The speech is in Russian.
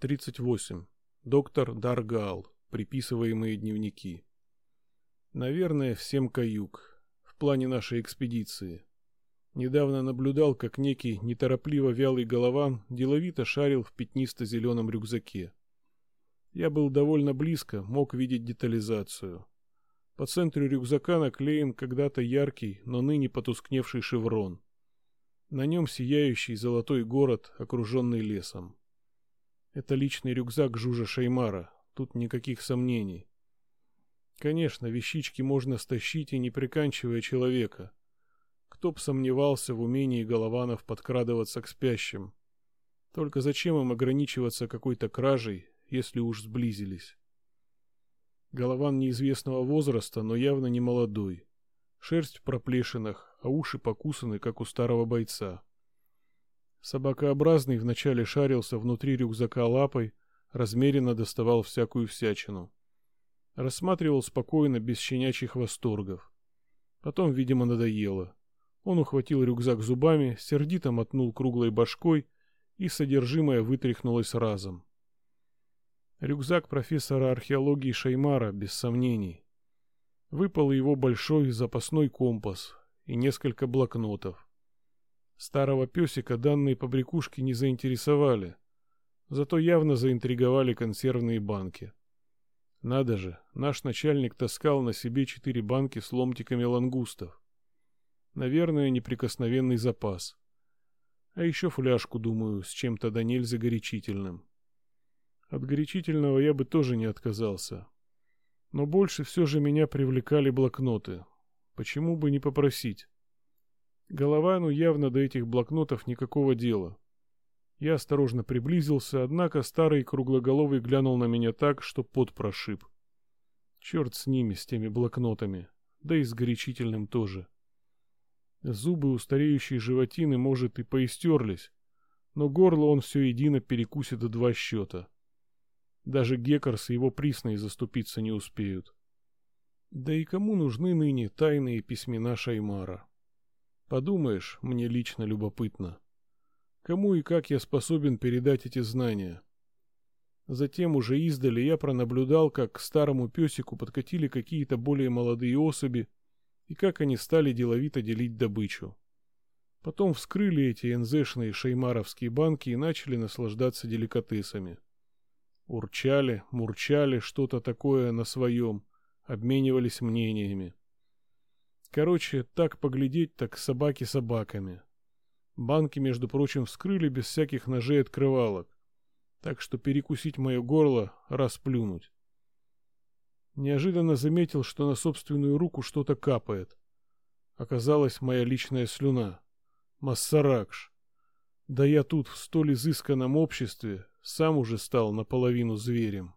38. Доктор Даргал. Приписываемые дневники. Наверное, всем каюк. В плане нашей экспедиции. Недавно наблюдал, как некий неторопливо вялый голован деловито шарил в пятнисто-зеленом рюкзаке. Я был довольно близко, мог видеть детализацию. По центру рюкзака наклеен когда-то яркий, но ныне потускневший шеврон. На нем сияющий золотой город, окруженный лесом. Это личный рюкзак Жужа Шаймара, тут никаких сомнений. Конечно, вещички можно стащить и не приканчивая человека. Кто б сомневался в умении голованов подкрадываться к спящим. Только зачем им ограничиваться какой-то кражей, если уж сблизились? Голован неизвестного возраста, но явно не молодой. Шерсть в проплешинах, а уши покусаны, как у старого бойца. Собакообразный вначале шарился внутри рюкзака лапой, размеренно доставал всякую всячину. Рассматривал спокойно, без щенячьих восторгов. Потом, видимо, надоело. Он ухватил рюкзак зубами, сердито мотнул круглой башкой, и содержимое вытряхнулось разом. Рюкзак профессора археологии Шаймара, без сомнений. Выпал его большой запасной компас и несколько блокнотов. Старого песика данные побрякушки не заинтересовали, зато явно заинтриговали консервные банки. Надо же, наш начальник таскал на себе четыре банки с ломтиками лангустов. Наверное, неприкосновенный запас. А еще фляжку, думаю, с чем-то до нельзя горячительным. От горячительного я бы тоже не отказался. Но больше все же меня привлекали блокноты. Почему бы не попросить? Головану явно до этих блокнотов никакого дела. Я осторожно приблизился, однако старый круглоголовый глянул на меня так, что пот прошиб. Черт с ними, с теми блокнотами, да и с горячительным тоже. Зубы у стареющей животины, может, и поистерлись, но горло он все едино перекусит до два счета. Даже Геккарс и его присные заступиться не успеют. Да и кому нужны ныне тайные письмена Шаймара? Подумаешь, мне лично любопытно. Кому и как я способен передать эти знания? Затем уже издали я пронаблюдал, как к старому песику подкатили какие-то более молодые особи и как они стали деловито делить добычу. Потом вскрыли эти НЗшные шеймаровские банки и начали наслаждаться деликатесами. Урчали, мурчали что-то такое на своем, обменивались мнениями. Короче, так поглядеть, так собаки собаками. Банки, между прочим, вскрыли без всяких ножей открывалок. Так что перекусить мое горло, расплюнуть. Неожиданно заметил, что на собственную руку что-то капает. Оказалась моя личная слюна. Массаракш. Да я тут в столь изысканном обществе сам уже стал наполовину зверем.